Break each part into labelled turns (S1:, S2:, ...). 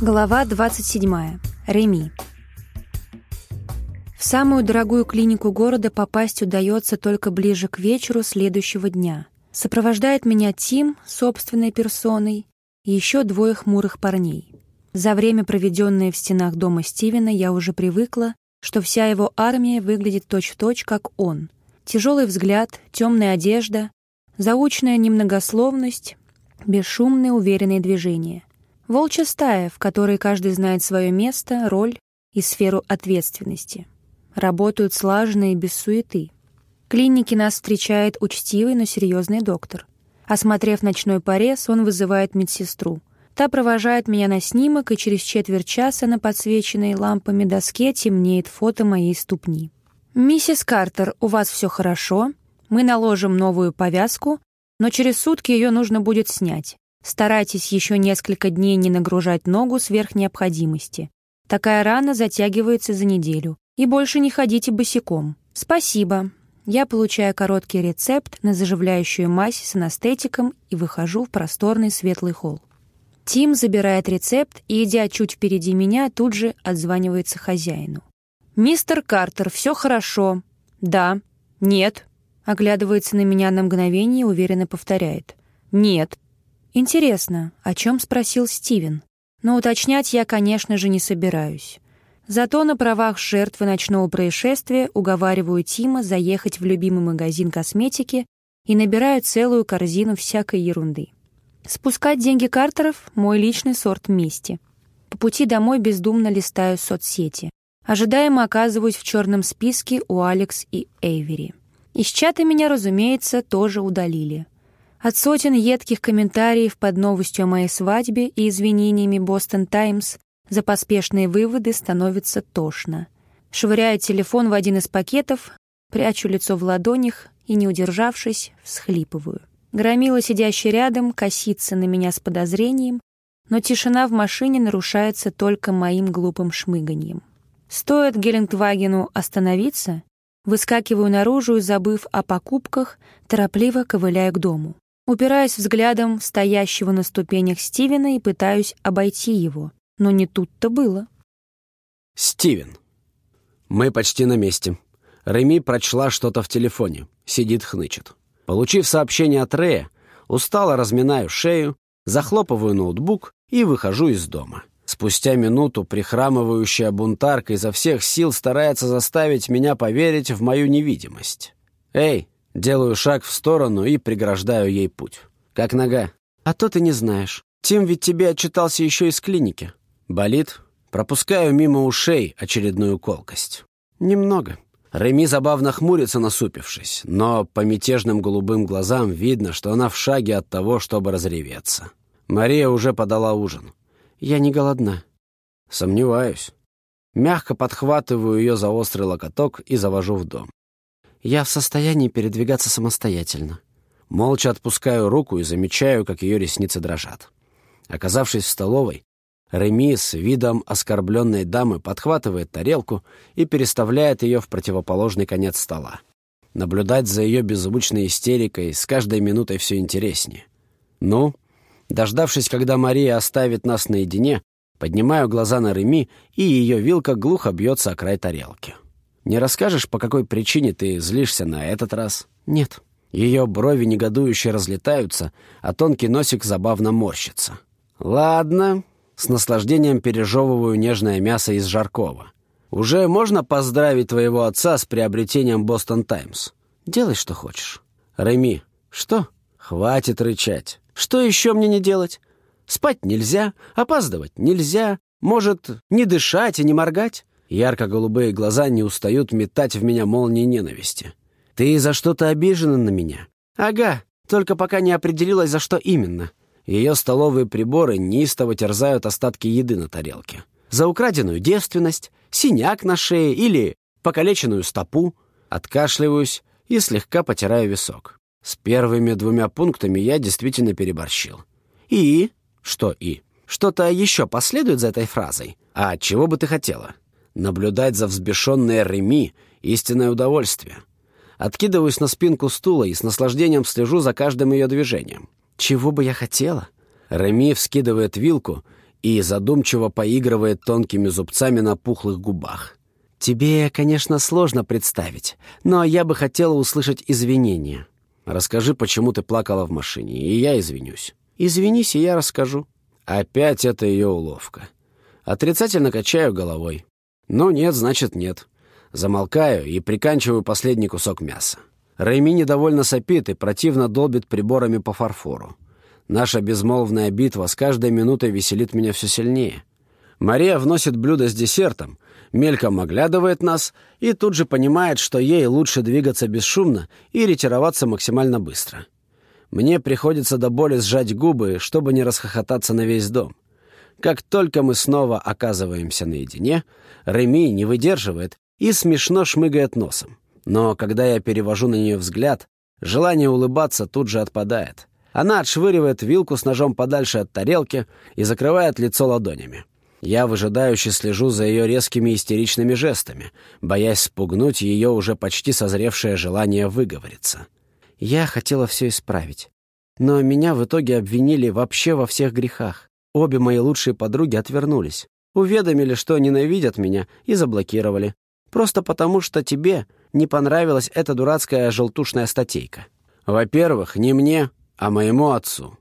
S1: Глава 27. Реми. В самую дорогую клинику города попасть удается только ближе к вечеру следующего дня. Сопровождает меня Тим собственной персоной и еще двое хмурых парней. За время, проведенное в стенах дома Стивена, я уже привыкла, что вся его армия выглядит точь-в-точь, -точь, как он. Тяжелый взгляд, темная одежда, заучная немногословность, бесшумные уверенные движения. Волчья стая, в которой каждый знает свое место, роль и сферу ответственности. Работают слаженно и без суеты. В клинике нас встречает учтивый, но серьезный доктор. Осмотрев ночной порез, он вызывает медсестру. Та провожает меня на снимок, и через четверть часа на подсвеченной лампами доске темнеет фото моей ступни. «Миссис Картер, у вас все хорошо. Мы наложим новую повязку, но через сутки ее нужно будет снять. Старайтесь еще несколько дней не нагружать ногу сверх необходимости. Такая рана затягивается за неделю. И больше не ходите босиком. Спасибо. Я получаю короткий рецепт на заживляющую мазь с анестетиком и выхожу в просторный светлый холл. Тим забирает рецепт и, идя чуть впереди меня, тут же отзванивается хозяину. «Мистер Картер, все хорошо». «Да». «Нет». Оглядывается на меня на мгновение и уверенно повторяет. «Нет». Интересно, о чем спросил Стивен? Но уточнять я, конечно же, не собираюсь. Зато на правах жертвы ночного происшествия уговариваю Тима заехать в любимый магазин косметики и набираю целую корзину всякой ерунды. Спускать деньги Картеров — мой личный сорт мести. По пути домой бездумно листаю соцсети. Ожидаемо оказываюсь в черном списке у Алекс и Эйвери. Из чата меня, разумеется, тоже удалили — от сотен едких комментариев под новостью о моей свадьбе и извинениями «Бостон Таймс» за поспешные выводы становится тошно. Швыряю телефон в один из пакетов, прячу лицо в ладонях и, не удержавшись, всхлипываю. Громила, сидящий рядом, косится на меня с подозрением, но тишина в машине нарушается только моим глупым шмыганьем. Стоит Гелендвагену остановиться, выскакиваю наружу и, забыв о покупках, торопливо ковыляю к дому. Упираюсь взглядом стоящего на ступенях Стивена и пытаюсь обойти его. Но не тут-то было.
S2: Стивен. Мы почти на месте. Реми прочла что-то в телефоне. Сидит, хнычет. Получив сообщение от Рея, устало разминаю шею, захлопываю ноутбук и выхожу из дома. Спустя минуту прихрамывающая бунтарка изо всех сил старается заставить меня поверить в мою невидимость. «Эй, Делаю шаг в сторону и преграждаю ей путь. Как нога? А то ты не знаешь. Тим ведь тебе отчитался еще из клиники. Болит? Пропускаю мимо ушей очередную колкость. Немного. Реми забавно хмурится, насупившись, но по мятежным голубым глазам видно, что она в шаге от того, чтобы разреветься. Мария уже подала ужин. Я не голодна. Сомневаюсь. Мягко подхватываю ее за острый локоток и завожу в дом. Я в состоянии передвигаться самостоятельно. Молча отпускаю руку и замечаю, как ее ресницы дрожат. Оказавшись в столовой, Реми с видом оскорбленной дамы подхватывает тарелку и переставляет ее в противоположный конец стола. Наблюдать за ее беззвучной истерикой с каждой минутой все интереснее. Ну, дождавшись, когда Мария оставит нас наедине, поднимаю глаза на Реми, и ее вилка глухо бьется о край тарелки. Не расскажешь, по какой причине ты злишься на этот раз? Нет. Ее брови негодующе разлетаются, а тонкий носик забавно морщится. Ладно. С наслаждением пережевываю нежное мясо из жаркого. Уже можно поздравить твоего отца с приобретением «Бостон Таймс»? Делай, что хочешь. Реми, что? Хватит рычать. Что еще мне не делать? Спать нельзя, опаздывать нельзя, может, не дышать и не моргать? Ярко-голубые глаза не устают метать в меня молнии ненависти. «Ты за что-то обижена на меня?» «Ага, только пока не определилась, за что именно». Ее столовые приборы неистово терзают остатки еды на тарелке. За украденную девственность, синяк на шее или покалеченную стопу. Откашливаюсь и слегка потираю висок. С первыми двумя пунктами я действительно переборщил. «И?» «Что «и?» «Что-то еще последует за этой фразой? А чего бы ты хотела?» Наблюдать за взбешенной Реми — истинное удовольствие. Откидываюсь на спинку стула и с наслаждением слежу за каждым ее движением. Чего бы я хотела? Реми вскидывает вилку и задумчиво поигрывает тонкими зубцами на пухлых губах. «Тебе, конечно, сложно представить, но я бы хотела услышать извинения. Расскажи, почему ты плакала в машине, и я извинюсь. Извинись, и я расскажу». Опять это ее уловка. Отрицательно качаю головой. Ну, нет, значит, нет. Замолкаю и приканчиваю последний кусок мяса. Рэйми недовольно сопит и противно долбит приборами по фарфору. Наша безмолвная битва с каждой минутой веселит меня все сильнее. Мария вносит блюдо с десертом, мельком оглядывает нас и тут же понимает, что ей лучше двигаться бесшумно и ретироваться максимально быстро. Мне приходится до боли сжать губы, чтобы не расхохотаться на весь дом. Как только мы снова оказываемся наедине, Реми не выдерживает и смешно шмыгает носом. Но когда я перевожу на нее взгляд, желание улыбаться тут же отпадает. Она отшвыривает вилку с ножом подальше от тарелки и закрывает лицо ладонями. Я выжидающе слежу за ее резкими истеричными жестами, боясь спугнуть ее уже почти созревшее желание выговориться. Я хотела все исправить. Но меня в итоге обвинили вообще во всех грехах. Обе мои лучшие подруги отвернулись. Уведомили, что ненавидят меня, и заблокировали. Просто потому, что тебе не понравилась эта дурацкая желтушная статейка. Во-первых, не мне, а моему отцу.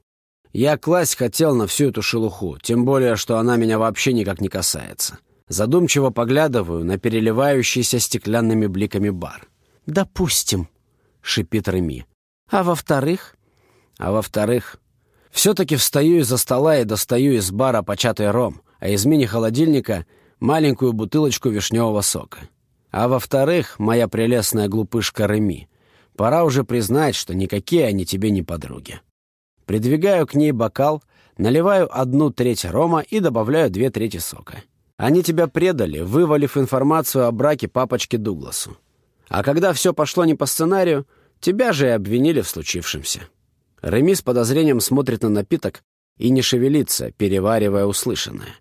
S2: Я класть хотел на всю эту шелуху, тем более, что она меня вообще никак не касается. Задумчиво поглядываю на переливающийся стеклянными бликами бар. «Допустим», — шипит Реми. «А во-вторых?» «А во-вторых...» Все-таки встаю из-за стола и достаю из бара початый ром, а из мини-холодильника — маленькую бутылочку вишневого сока. А во-вторых, моя прелестная глупышка Реми, пора уже признать, что никакие они тебе не подруги. Придвигаю к ней бокал, наливаю одну треть рома и добавляю две трети сока. Они тебя предали, вывалив информацию о браке папочки Дугласу. А когда все пошло не по сценарию, тебя же и обвинили в случившемся. Реми с подозрением смотрит на напиток и не шевелится, переваривая услышанное.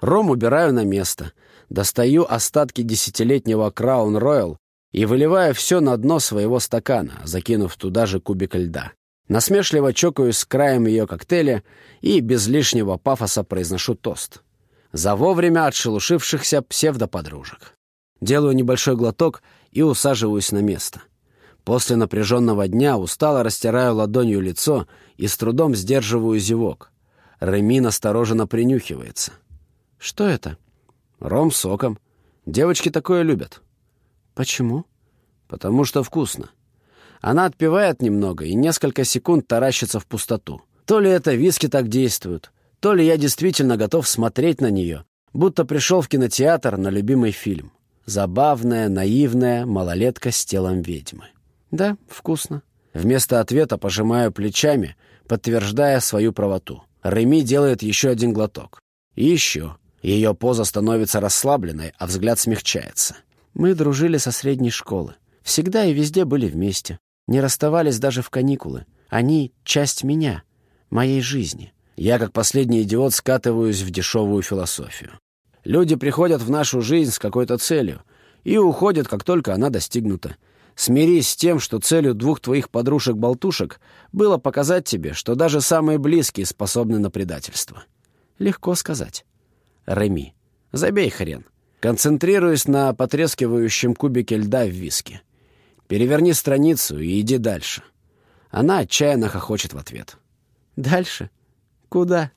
S2: Ром убираю на место, достаю остатки десятилетнего Краун Роyal и выливаю все на дно своего стакана, закинув туда же кубик льда. Насмешливо чокаюсь с краем ее коктейля и без лишнего пафоса произношу тост. За вовремя отшелушившихся псевдоподружек. Делаю небольшой глоток и усаживаюсь на место. После напряженного дня устало растираю ладонью лицо и с трудом сдерживаю зевок. Реми настороженно принюхивается. «Что это?» «Ром с соком. Девочки такое любят». «Почему?» «Потому что вкусно. Она отпивает немного и несколько секунд таращится в пустоту. То ли это виски так действуют, то ли я действительно готов смотреть на нее, будто пришел в кинотеатр на любимый фильм. Забавная, наивная малолетка с телом ведьмы. Да, вкусно. Вместо ответа пожимаю плечами, подтверждая свою правоту. Реми делает еще один глоток. И еще. Ее поза становится расслабленной, а взгляд смягчается. Мы дружили со средней школы. Всегда и везде были вместе. Не расставались даже в каникулы. Они — часть меня, моей жизни. Я, как последний идиот, скатываюсь в дешевую философию. Люди приходят в нашу жизнь с какой-то целью и уходят, как только она достигнута. Смирись с тем, что целью двух твоих подружек-болтушек было показать тебе, что даже самые близкие способны на предательство. Легко сказать. Реми. Забей хрен. Концентрируясь на потрескивающем кубике льда в виске. Переверни страницу и иди дальше. Она отчаянно хохочет в ответ. Дальше? Куда?